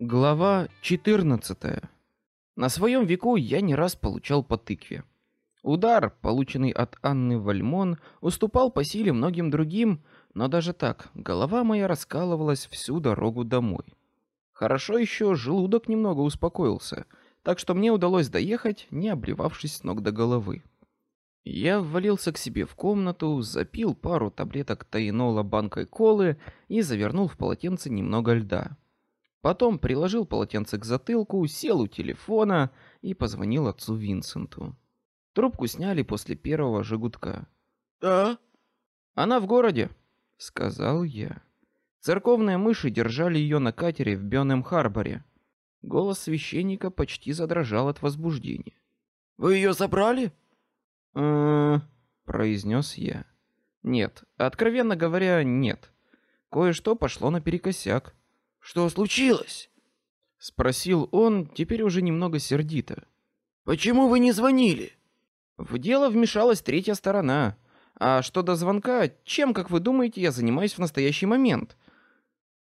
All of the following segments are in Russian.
Глава 14. На своем веку я не раз получал по тыкве. Удар, полученный от Анны Вальмон, уступал по силе многим другим, но даже так голова моя раскалывалась всю дорогу домой. Хорошо еще желудок немного успокоился, так что мне удалось доехать, не обливавшись с ног до головы. Я ввалился к себе в комнату, запил пару таблеток тайнола банкой колы и завернул в полотенце немного льда. Потом приложил полотенце к затылку, сел у телефона и позвонил отцу Винсенту. Трубку сняли после первого жигутка. Да? Она в городе, сказал я. Церковные мыши держали ее на катере в Бёнем-Харборе. Голос священника почти задрожал от возбуждения. Вы ее забрали? «Э-э-э», произнес я. Нет, откровенно говоря, нет. Кое-что пошло наперекосяк. Что случилось? Спросил он, теперь уже немного сердито. Почему вы не звонили? В дело вмешалась третья сторона. А что до звонка, чем, как вы думаете, я занимаюсь в настоящий момент?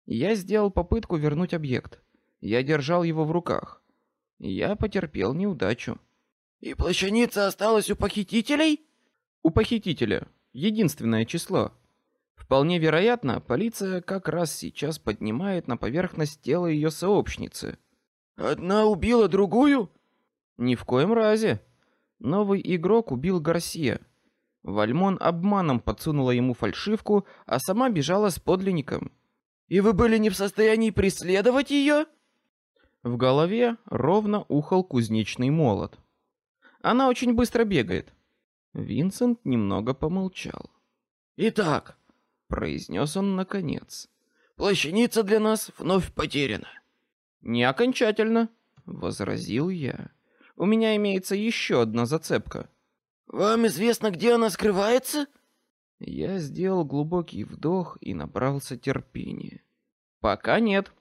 Я сделал попытку вернуть объект. Я держал его в руках. Я потерпел неудачу. И плащаница осталась у похитителей? У похитителя. Единственное число. Вполне вероятно, полиция как раз сейчас поднимает на поверхность тело ее сообщницы. Одна убила другую? Ни в коем разе. Новый игрок убил Гарсия. Вальмон обманом подсунула ему фальшивку, а сама бежала с подлинником. И вы были не в состоянии преследовать ее? В голове ровно ухал кузнечный молот. Она очень быстро бегает. Винсент немного помолчал. Итак, произнес он наконец. Плащаница для нас вновь потеряна. Не окончательно, возразил я. У меня имеется еще одна зацепка. Вам известно, где она скрывается? Я сделал глубокий вдох и набрался терпения. Пока нет.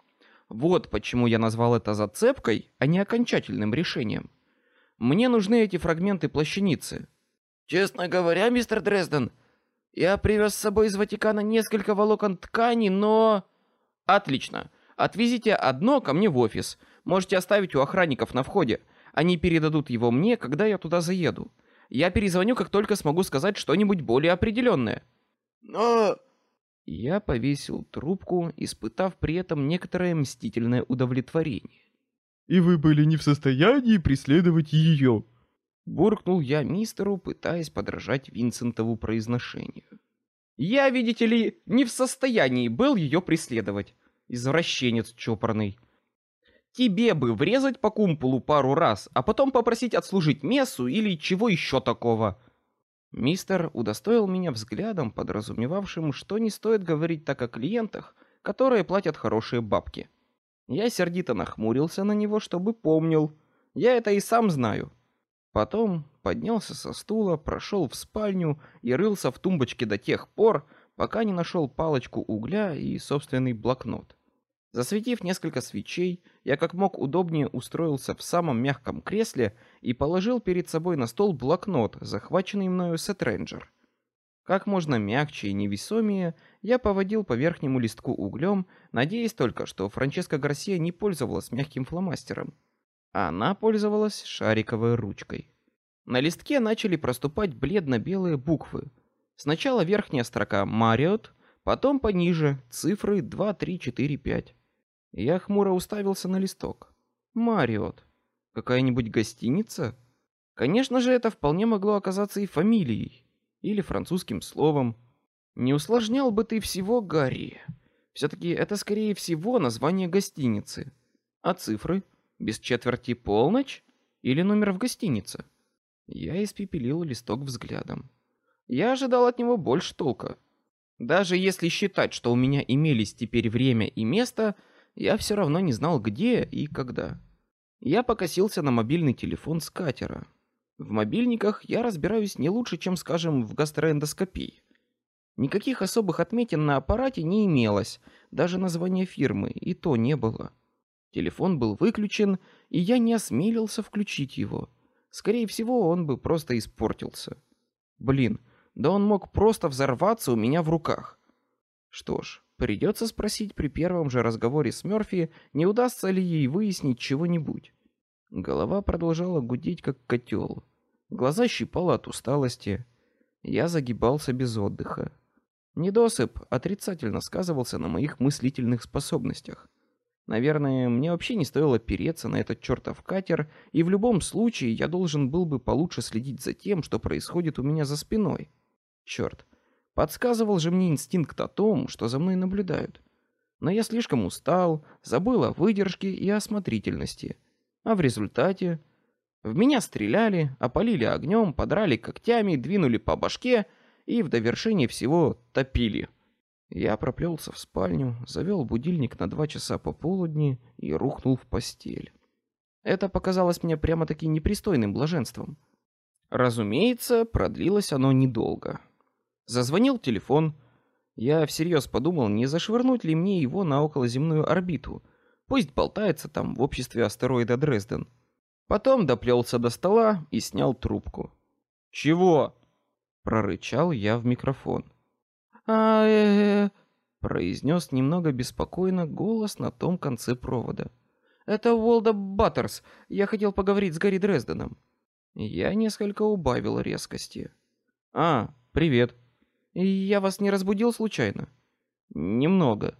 Вот почему я назвал это зацепкой, а не окончательным решением. Мне нужны эти фрагменты плащаницы. Честно говоря, мистер Дрезден, я привез с собой из Ватикана несколько волокон ткани, но... Отлично. Отвезите одно ко мне в офис. Можете оставить у охранников на входе. Они передадут его мне, когда я туда заеду. Я перезвоню, как только смогу сказать что-нибудь более определенное. Но... Я повесил трубку, испытав при этом некоторое мстительное удовлетворение. И вы были не в состоянии преследовать ее буркнул я мистеру, пытаясь подражать Винсентову произношению. Я, видите ли, не в состоянии был ее преследовать, извращенец чопорный. Тебе бы врезать по кумполу пару раз, а потом попросить отслужить мессу или чего еще такого. Мистер удостоил меня взглядом, подразумевавшим, что не стоит говорить так о клиентах, которые платят хорошие бабки. Я сердито нахмурился на него, чтобы помнил. Я это и сам знаю. Потом поднялся со стула, прошел в спальню и рылся в тумбочке до тех пор, пока не нашел палочку угля и собственный блокнот. Засветив несколько свечей, я как мог удобнее устроился в самом мягком кресле и положил перед собой на стол блокнот, захваченный мною Сетренджер. Как можно мягче и невесомее я поводил по верхнему листку углем, надеясь только, что Франческа Гарсия не пользовалась мягким фломастером. Она пользовалась шариковой ручкой. На листке начали проступать бледно-белые буквы. Сначала верхняя строка Мариот, потом пониже цифры 2, 3, 4, 5. Я хмуро уставился на листок. Мариот. Какая-нибудь гостиница? Конечно же, это вполне могло оказаться и фамилией или французским словом. Не усложнял бы ты всего, Гарри. Все-таки это скорее всего название гостиницы. А цифры? Без четверти полночь или номер в гостинице? Я испепелил листок взглядом. Я ожидал от него больше толка. Даже если считать, что у меня имелись теперь время и место, я все равно не знал, где и когда. Я покосился на мобильный телефон с катера. В мобильниках я разбираюсь не лучше, чем, скажем, в гастроэндоскопии. Никаких особых отметин на аппарате не имелось, даже названия фирмы и то не было. Телефон был выключен, и я не осмелился включить его. Скорее всего, он бы просто испортился. Блин, да он мог просто взорваться у меня в руках. Что ж, Придется спросить при первом же разговоре с Мёрфи, не удастся ли ей выяснить чего-нибудь. Голова продолжала гудеть, как котел. Глаза щипало от усталости. Я загибался без отдыха. Недосып отрицательно сказывался на моих мыслительных способностях. Наверное, мне вообще не стоило переться на этот чертов катер, и в любом случае я должен был бы получше следить за тем, что происходит у меня за спиной. Черт, Подсказывал же мне инстинкт о том, что за мной наблюдают. Но я слишком устал, забыл о выдержке и осмотрительности. А в результате... В меня стреляли, опалили огнем, подрали когтями, двинули по башке и в довершение всего топили. Я проплелся в спальню, завел будильник на два часа пополудни и рухнул в постель. Это показалось мне прямо-таки непристойным блаженством. Разумеется, продлилось оно недолго. Зазвонил телефон. Я всерьез подумал, не зашвырнуть ли мне его на околоземную орбиту. Пусть болтается там в обществе астероида Дрезден. Потом доплелся до стола и снял трубку. «Чего?» — прорычал я в микрофон. А э, -э произнес немного беспокойно голос на том конце провода. «Это Уолда Баттерс. Я хотел поговорить с Гарри Дрезденом». Я несколько убавил резкости. «А, привет», я вас не разбудил случайно? Немного.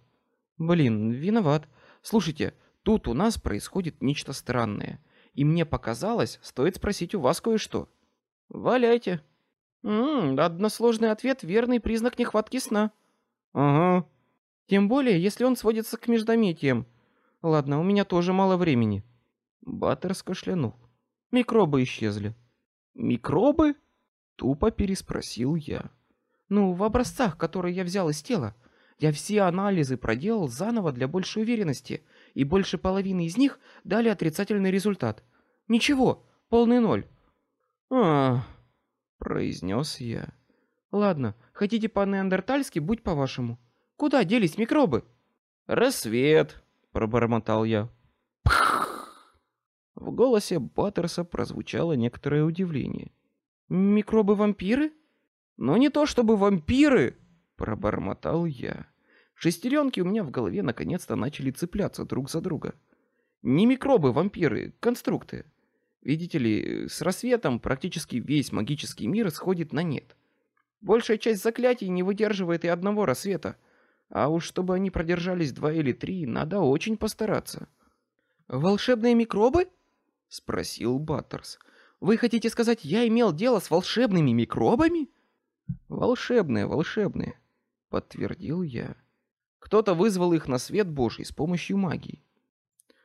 Блин, виноват. Слушайте, тут у нас происходит нечто странное. И мне показалось, стоит спросить у вас кое-что. Валяйте. М односложный ответ — верный признак нехватки сна. Ага. Тем более, если он сводится к междометиям. Ладно, у меня тоже мало времени. Баттер скашлянул. Микробы исчезли. Микробы? Тупо переспросил я. Ну, в образцах, которые я взял из тела. Я все анализы проделал заново для большей уверенности, и больше половины из них дали отрицательный результат. Ничего, полный ноль. А, произнес я. Ладно, хотите по-неандертальски, будь по-вашему. Куда делись микробы? Рассвет, пробормотал я. В голосе Баттерса прозвучало некоторое удивление. Микробы-вампиры? Но не то чтобы вампиры, пробормотал я. Шестеренки у меня в голове наконец-то начали цепляться друг за друга. Не микробы, вампиры, конструкты. Видите ли, с рассветом практически весь магический мир сходит на нет. Большая часть заклятий не выдерживает и одного рассвета, а уж чтобы они продержались два или три, надо очень постараться. Волшебные микробы? спросил Баттерс. Вы хотите сказать, я имел дело с волшебными микробами? Волшебные, волшебные, подтвердил я. Кто-то вызвал их на свет Божий с помощью магии.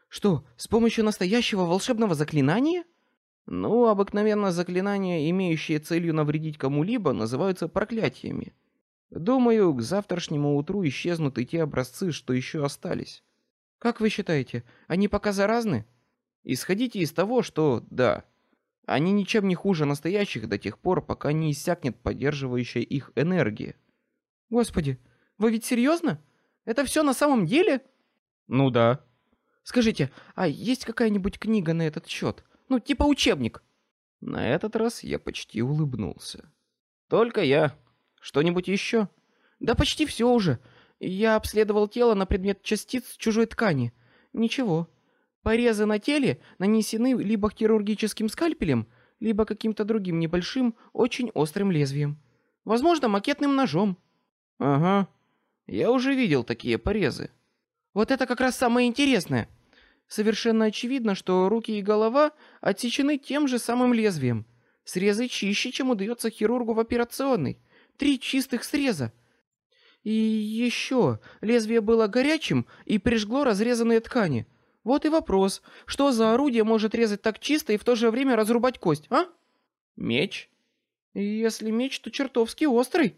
Что, с помощью настоящего волшебного заклинания? Ну, обыкновенно заклинания, имеющие целью навредить кому-либо, называются проклятиями. Думаю, к завтрашнему утру исчезнут и те образцы, что еще остались. Как вы считаете, они пока заразны? Исходите из того, что да, они ничем не хуже настоящих до тех пор, пока не иссякнет поддерживающая их энергия. Господи, вы ведь серьезно? Это все на самом деле? Ну да. Скажите, а есть какая-нибудь книга на этот счет? Ну, типа учебник? На этот раз я почти улыбнулся. Только я. Что-нибудь еще? Да почти все уже. Я обследовал тело на предмет частиц чужой ткани. Ничего. Порезы на теле нанесены либо хирургическим скальпелем, либо каким-то другим небольшим, очень острым лезвием. Возможно, макетным ножом. Ага. Я уже видел такие порезы. Вот это как раз самое интересное. Совершенно очевидно, что руки и голова отсечены тем же самым лезвием. Срезы чище, чем удается хирургу в операционной. Три чистых среза. И еще лезвие было горячим и прижгло разрезанные ткани. Вот и вопрос, что за орудие может резать так чисто и в то же время разрубать кость, а? Меч. Если меч, то чертовски острый.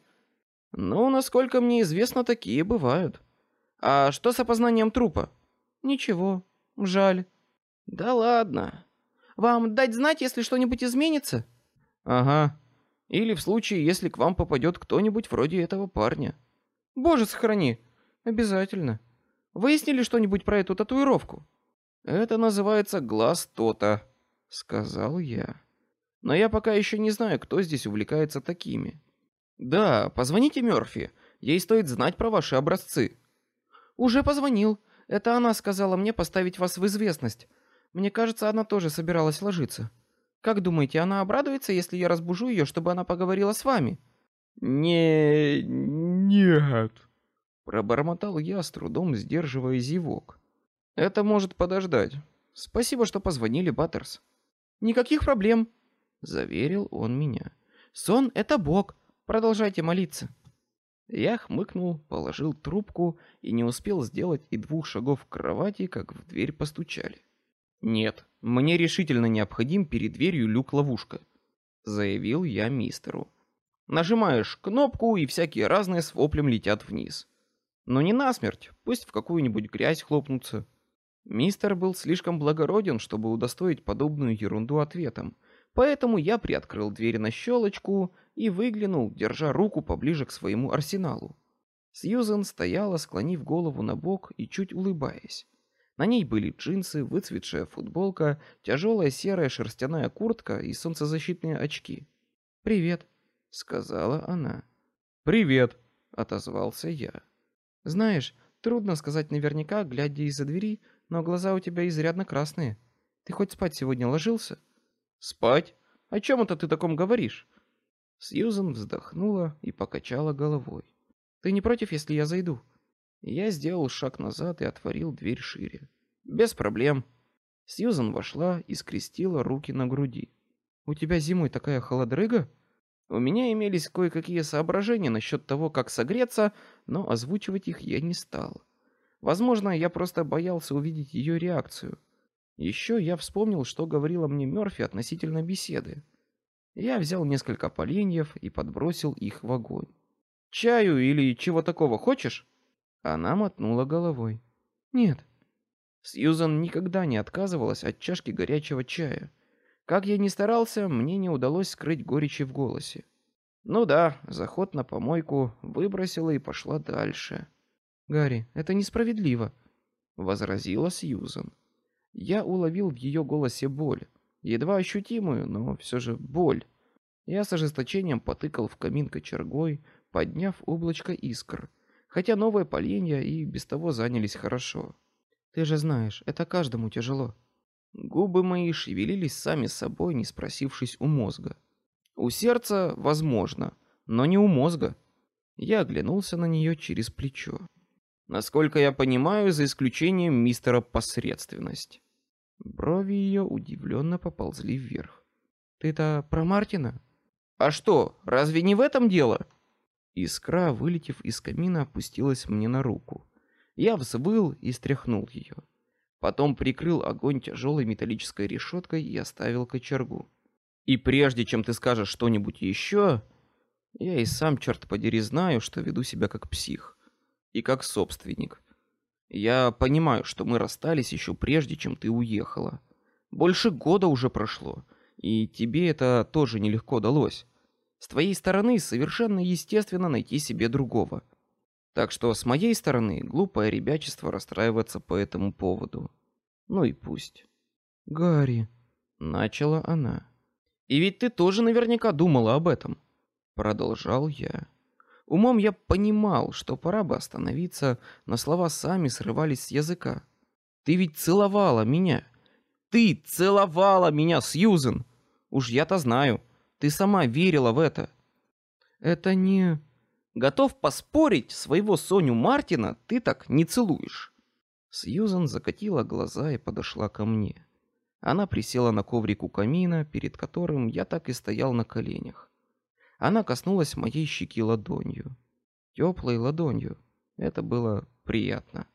Ну, насколько мне известно, такие бывают. А что с опознанием трупа? Ничего, жаль. Да ладно. Вам дать знать, если что-нибудь изменится? Ага. Или в случае, если к вам попадет кто-нибудь вроде этого парня. Боже, сохрани. Обязательно. Выяснили что-нибудь про эту татуировку? Это называется глаз Тота, сказал я. Но я пока еще не знаю, кто здесь увлекается такими. Да, позвоните Мёрфи. Ей стоит знать про ваши образцы. Уже позвонил. Это она сказала мне поставить вас в известность. Мне кажется, она тоже собиралась ложиться. Как думаете, она обрадуется, если я разбужу ее, чтобы она поговорила с вами? Не... нет. Пробормотал я, с трудом сдерживая зевок. Это может подождать. Спасибо, что позвонили, Баттерс. Никаких проблем, заверил он меня. Сон — это Бог. Продолжайте молиться. Я хмыкнул, положил трубку и не успел сделать и двух шагов к кровати, как в дверь постучали. Нет, мне решительно необходим перед дверью люк-ловушка, заявил я мистеру. Нажимаешь кнопку, и всякие разные с воплем летят вниз. Но не насмерть, пусть в какую-нибудь грязь хлопнутся. Мистер был слишком благороден, чтобы удостоить подобную ерунду ответом, поэтому я приоткрыл дверь на щелочку и выглянул, держа руку поближе к своему арсеналу. Сьюзен стояла, склонив голову на бок и чуть улыбаясь. На ней были джинсы, выцветшая футболка, тяжелая серая шерстяная куртка и солнцезащитные очки. «Привет», — сказала она. «Привет», — отозвался я. «Знаешь, трудно сказать наверняка, глядя из-за двери, но глаза у тебя изрядно красные. Ты хоть спать сегодня ложился?» «Спать? О чем это ты таком говоришь?» Сьюзен вздохнула и покачала головой. «Ты не против, если я зайду?» Я сделал шаг назад и отворил дверь шире. «Без проблем». Сьюзен вошла и скрестила руки на груди. «У тебя зимой такая холодрыга?» У меня имелись кое-какие соображения насчет того, как согреться, но озвучивать их я не стал. Возможно, я просто боялся увидеть ее реакцию. Еще я вспомнил, что говорила мне Мерфи относительно беседы. Я взял несколько поленьев и подбросил их в огонь. «Чаю или чего такого хочешь?» Она мотнула головой. «Нет». Сьюзан никогда не отказывалась от чашки горячего чая. Как я ни старался, мне не удалось скрыть горечи в голосе. Ну да, заход на помойку выбросила и пошла дальше. «Гарри, это несправедливо», — возразила Сьюзан. Я уловил в ее голосе боль, едва ощутимую, но все же боль. Я с ожесточением потыкал в камин кочергой, подняв облачко искр, хотя новые поленья и без того занялись хорошо. Ты же знаешь, это каждому тяжело. Губы мои шевелились сами собой, не спросившись у мозга. У сердца, возможно, но не у мозга. Я оглянулся на нее через плечо. Насколько я понимаю, за исключением мистера посредственность. Брови ее удивленно поползли вверх. Ты-то про Мартина? А что, разве не в этом дело? Искра, вылетев из камина, опустилась мне на руку. Я взвыл и стряхнул ее. Потом прикрыл огонь тяжелой металлической решеткой и оставил кочергу. И прежде чем ты скажешь что-нибудь еще, я и сам, черт подери, знаю, что веду себя как псих. И как собственник. Я понимаю, что мы расстались еще прежде, чем ты уехала. Больше года уже прошло, и тебе это тоже нелегко далось. С твоей стороны совершенно естественно найти себе другого. Так что с моей стороны глупое ребячество расстраиваться по этому поводу. Ну и пусть. Гарри, начала она. И ведь ты тоже наверняка думала об этом, продолжал я. Умом я понимал, что пора бы остановиться, но слова сами срывались с языка. Ты ведь целовала меня. Ты целовала меня, Сьюзен. Уж я-то знаю. Ты сама верила в это. Это не... Готов поспорить, своего Соню Мартина ты так не целуешь. Сьюзан закатила глаза и подошла ко мне. Она присела на коврик у камина, перед которым я так и стоял на коленях. Она коснулась моей щеки ладонью. Теплой ладонью. Это было приятно.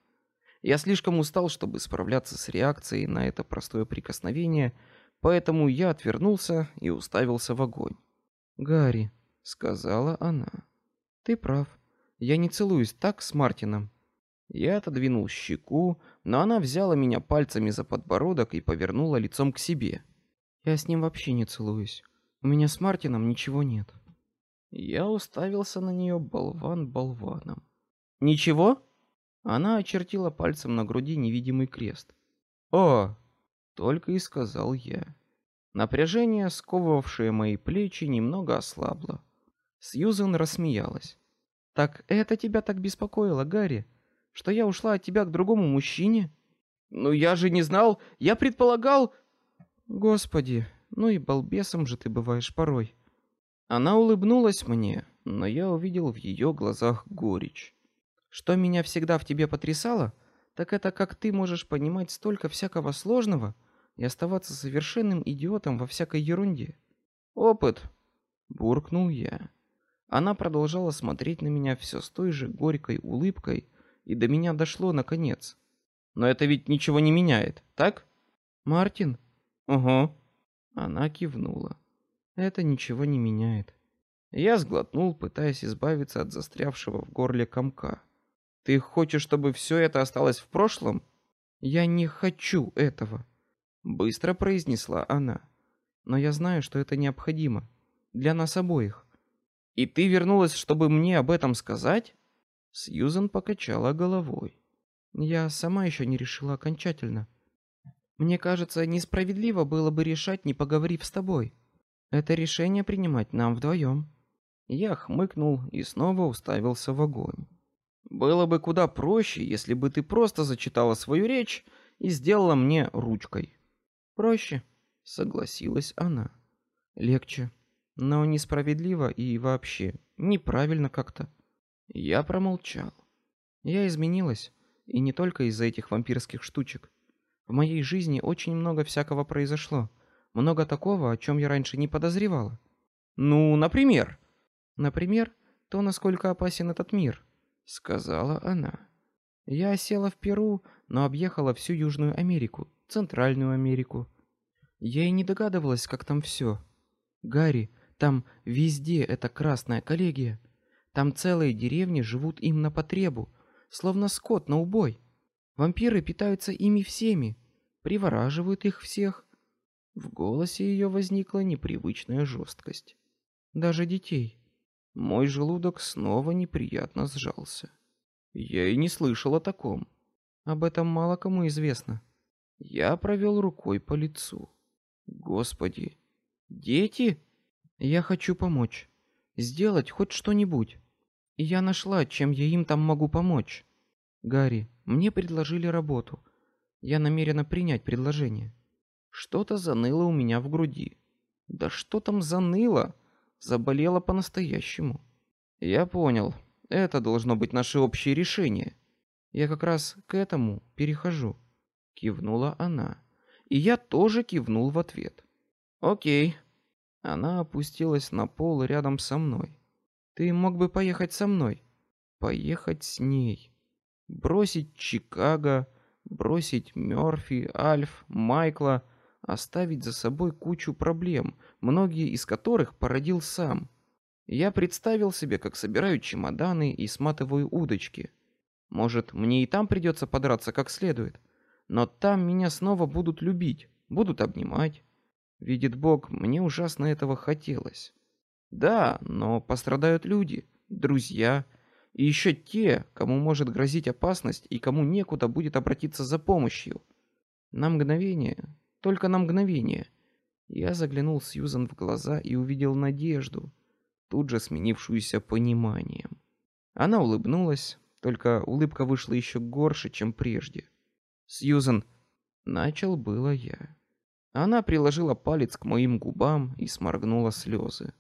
Я слишком устал, чтобы справляться с реакцией на это простое прикосновение, поэтому я отвернулся и уставился в огонь. «Гарри», — сказала она, — ты прав. Я не целуюсь так с Мартином. Я отодвинул щеку, но она взяла меня пальцами за подбородок и повернула лицом к себе. Я с ним вообще не целуюсь. У меня с Мартином ничего нет. Я уставился на нее болван болваном. Ничего? Она очертила пальцем на груди невидимый крест. О, только и сказал я. Напряжение, сковывавшее мои плечи, немного ослабло. Сьюзен рассмеялась. Так это тебя так беспокоило, Гарри? Что я ушла от тебя к другому мужчине? Ну я же не знал, я предполагал... Господи, ну и балбесом же ты бываешь порой. Она улыбнулась мне, но я увидел в ее глазах горечь. Что меня всегда в тебе потрясало, так это как ты можешь понимать столько всякого сложного и оставаться совершенным идиотом во всякой ерунде. Опыт, буркнул я. Она продолжала смотреть на меня все с той же горькой улыбкой, и до меня дошло наконец. Но это ведь ничего не меняет, так? Мартин? Угу. Она кивнула. Это ничего не меняет. Я сглотнул, пытаясь избавиться от застрявшего в горле комка. Ты хочешь, чтобы все это осталось в прошлом? Я не хочу этого, быстро произнесла она. Но я знаю, что это необходимо для нас обоих. И ты вернулась, чтобы мне об этом сказать? Сьюзен покачала головой. Я сама еще не решила окончательно. Мне кажется, несправедливо было бы решать, не поговорив с тобой. Это решение принимать нам вдвоем. Я хмыкнул и снова уставился в огонь. Было бы куда проще, если бы ты просто зачитала свою речь и сделала мне ручкой. Проще, согласилась она. Легче, но несправедливо и вообще неправильно как-то. Я промолчал. Я изменилась, и не только из-за этих вампирских штучек. В моей жизни очень много всякого произошло, много такого, о чем я раньше не подозревала. Ну, например, например, то, насколько опасен этот мир, сказала она. Я села в Перу, но объехала всю Южную Америку, Центральную Америку. Я и не догадывалась, как там все. Гарри, там везде эта красная коллегия. Там целые деревни живут им на потребу, словно скот на убой. Вампиры питаются ими всеми, привораживают их всех. В голосе ее возникла непривычная жесткость. Даже детей. Мой желудок снова неприятно сжался. Я и не слышал о таком. Об этом мало кому известно. Я провел рукой по лицу. Господи, дети? Я хочу помочь, сделать хоть что-нибудь. И я нашла, чем я им там могу помочь. Гарри, мне предложили работу. Я намерена принять предложение. Что-то заныло у меня в груди. Да что там заныло? Заболело по-настоящему. Я понял. Это должно быть наше общее решение. Я как раз к этому перехожу. Кивнула она. И я тоже кивнул в ответ. Окей. Она опустилась на пол рядом со мной. Ты мог бы поехать со мной. Поехать с ней. Бросить Чикаго, бросить Мёрфи, Альф, Майкла, оставить за собой кучу проблем, многие из которых породил сам. Я представил себе, как собираю чемоданы и сматываю удочки. Может, мне и там придется подраться как следует, но там меня снова будут любить, будут обнимать. Видит Бог, мне ужасно этого хотелось. Да, но пострадают люди, друзья и еще те, кому может грозить опасность и кому некуда будет обратиться за помощью. На мгновение, только на мгновение, я заглянул Сьюзан в глаза и увидел надежду, тут же сменившуюся пониманием. Она улыбнулась, только улыбка вышла еще горше, чем прежде. Сьюзан, начал было я. Она приложила палец к моим губам и сморгнула слезы.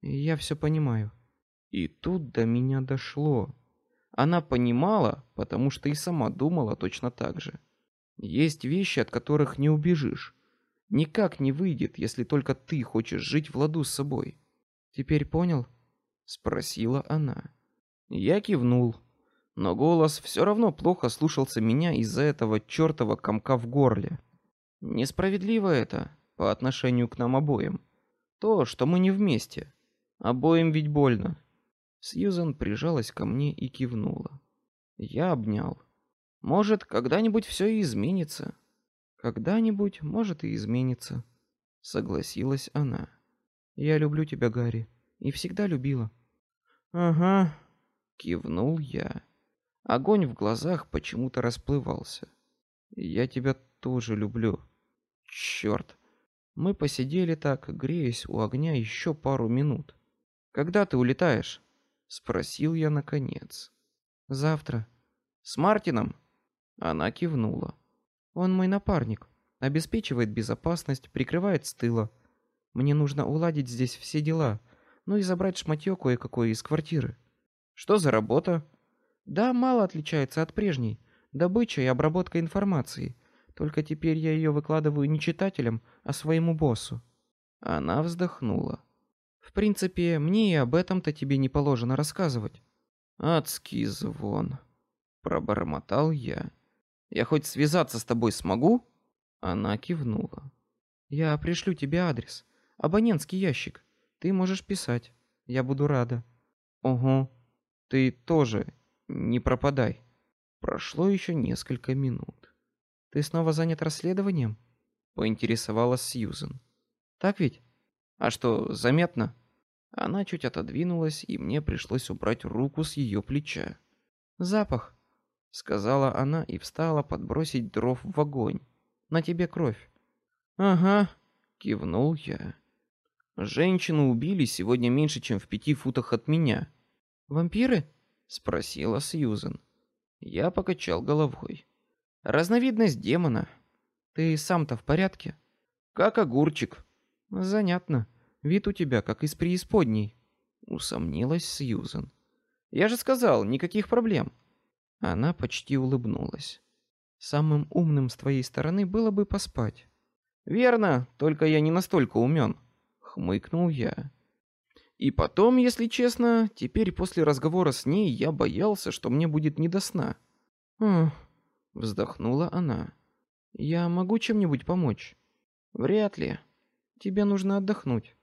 Я все понимаю. И тут до меня дошло. Она понимала, потому что и сама думала точно так же. Есть вещи, от которых не убежишь. Никак не выйдет, если только ты хочешь жить в ладу с собой. Теперь понял? спросила она. Я кивнул, но голос все равно плохо слушался меня из-за этого чертова комка в горле. Несправедливо это по отношению к нам обоим. То, что мы не вместе. Обоим ведь больно. Сьюзен прижалась ко мне и кивнула. Я обнял. Может, когда-нибудь все и изменится. Когда-нибудь, может, и изменится. Согласилась она. Я люблю тебя, Гарри, и всегда любила. Ага, кивнул я. Огонь в глазах почему-то расплывался. Я тебя тоже люблю. Черт. Мы посидели так, греясь у огня еще пару минут. Когда ты улетаешь? спросил я наконец. Завтра. С Мартином? Она кивнула. Он мой напарник, обеспечивает безопасность, прикрывает с тыла. Мне нужно уладить здесь все дела, ну и забрать шматье кое-какое из квартиры. Что за работа? Да, мало отличается от прежней. Добыча и обработка информации. Только теперь я ее выкладываю не читателям, а своему боссу. Она вздохнула. В принципе, мне и об этом-то тебе не положено рассказывать. Адский звон, пробормотал я. Я хоть связаться с тобой смогу? Она кивнула. Я пришлю тебе адрес, абонентский ящик. Ты можешь писать. Я буду рада. Ого. Ты тоже не пропадай. Прошло еще несколько минут. Ты снова занят расследованием? Поинтересовалась Сьюзен. Так ведь? А что, заметно? Она чуть отодвинулась, и мне пришлось убрать руку с ее плеча. Запах, сказала она и встала подбросить дров в огонь. На тебе кровь. Ага, кивнул я. Женщину убили сегодня меньше, чем в пяти футах от меня. Вампиры? спросила Сьюзен. Я покачал головой. Разновидность демона. Ты сам-то в порядке? Как огурчик. Занятно. Вид у тебя как из преисподней. Усомнилась Сьюзен. Я же сказал, никаких проблем. Она почти улыбнулась. Самым умным с твоей стороны было бы поспать. Верно, только я не настолько умен. Хмыкнул я. И потом, если честно, теперь после разговора с ней я боялся, что мне будет не до сна. Ох, вздохнула она. Я могу чем-нибудь помочь? Вряд ли. Тебе нужно отдохнуть.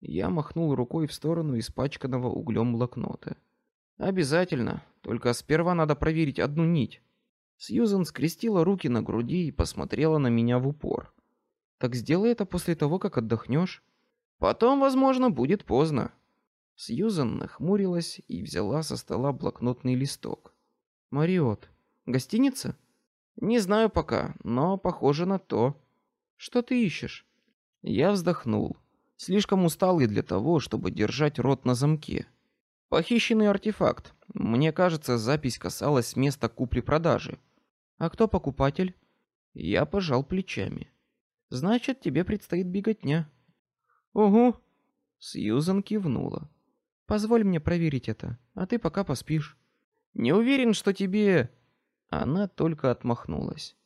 Я махнул рукой в сторону испачканного углем блокнота. Обязательно. Только сперва надо проверить одну нить. Сьюзен скрестила руки на груди и посмотрела на меня в упор. Так сделай это после того, как отдохнешь. Потом, возможно, будет поздно. Сьюзан нахмурилась и взяла со стола блокнотный листок. Мариот, гостиница? Не знаю пока, но похоже на то. Что ты ищешь? Я вздохнул. Слишком усталый для того, чтобы держать рот на замке. Похищенный артефакт. Мне кажется, запись касалась места купли-продажи. А кто покупатель? Я пожал плечами. Значит, тебе предстоит беготня. Угу. Сьюзан кивнула. Позволь мне проверить это, а ты пока поспишь. Не уверен, что тебе. Она только отмахнулась.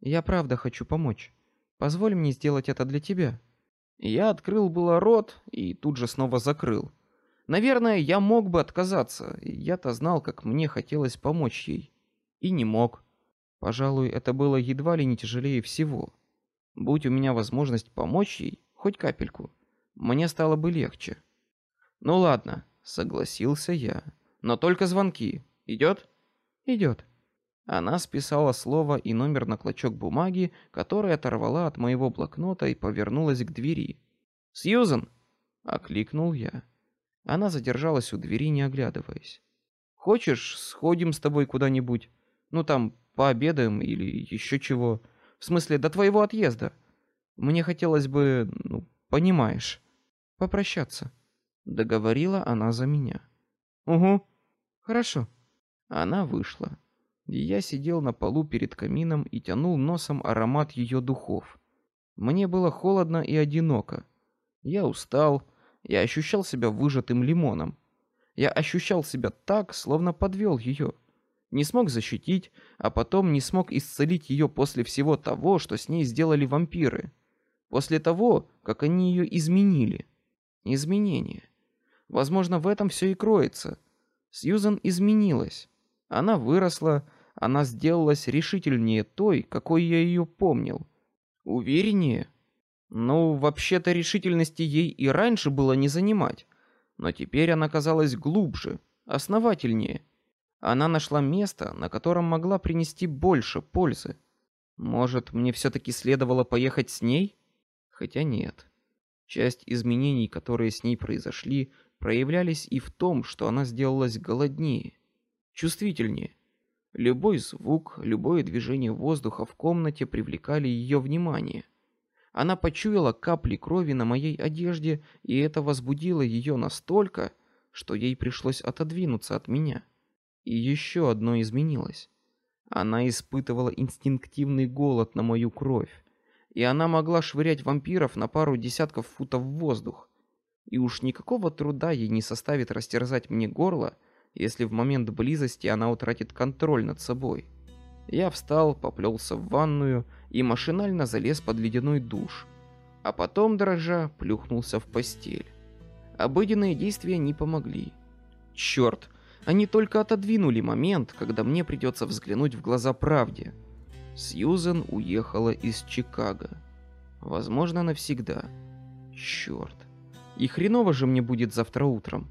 Я правда хочу помочь. Позволь мне сделать это для тебя. Я открыл было рот и тут же снова закрыл. Наверное, я мог бы отказаться. Я-то знал, как мне хотелось помочь ей, и не мог. Пожалуй, это было едва ли не тяжелее всего. Будь у меня возможность помочь ей, хоть капельку, мне стало бы легче. Ну ладно, согласился я. Но только звонки. Идет? Идет. Она списала слово и номер на клочок бумаги, который оторвала от моего блокнота и повернулась к двери. Сьюзен, окликнул я. Она задержалась у двери, не оглядываясь. Хочешь, сходим с тобой куда-нибудь? Ну там пообедаем или еще чего? В смысле до твоего отъезда? Мне хотелось бы, ну, понимаешь, попрощаться. Договорила она за меня. Угу. Хорошо. Она вышла. Я сидел на полу перед камином и тянул носом аромат ее духов. Мне было холодно и одиноко. Я устал, я ощущал себя выжатым лимоном. Я ощущал себя так, словно подвел ее. Не смог защитить, а потом не смог исцелить ее после всего того, что с ней сделали вампиры. После того, как они ее изменили. Изменение. Возможно, в этом все и кроется. Сьюзан изменилась. Она выросла, она сделалась решительнее той, какой я ее помнил. Увереннее? Ну, вообще-то решительности ей и раньше было не занимать, но теперь она казалась глубже, основательнее. Она нашла место, на котором могла принести больше пользы. Может, мне все-таки следовало поехать с ней? Хотя нет. Часть изменений, которые с ней произошли, проявлялись и в том, что она сделалась голоднее, чувствительнее. Любой звук, любое движение воздуха в комнате привлекали ее внимание. Она почуяла капли крови на моей одежде, и это возбудило ее настолько, что ей пришлось отодвинуться от меня. И еще одно изменилось. Она испытывала инстинктивный голод на мою кровь, и она могла швырять вампиров на пару десятков футов в воздух. И уж никакого труда ей не составит растерзать мне горло, если в момент близости она утратит контроль над собой. Я встал, поплелся в ванную и машинально залез под ледяной душ, а потом, дрожа, плюхнулся в постель. Обыденные действия не помогли. Черт, они только отодвинули момент, когда мне придется взглянуть в глаза правде. Сьюзен уехала из Чикаго. Возможно, навсегда. Черт. И хреново же мне будет завтра утром.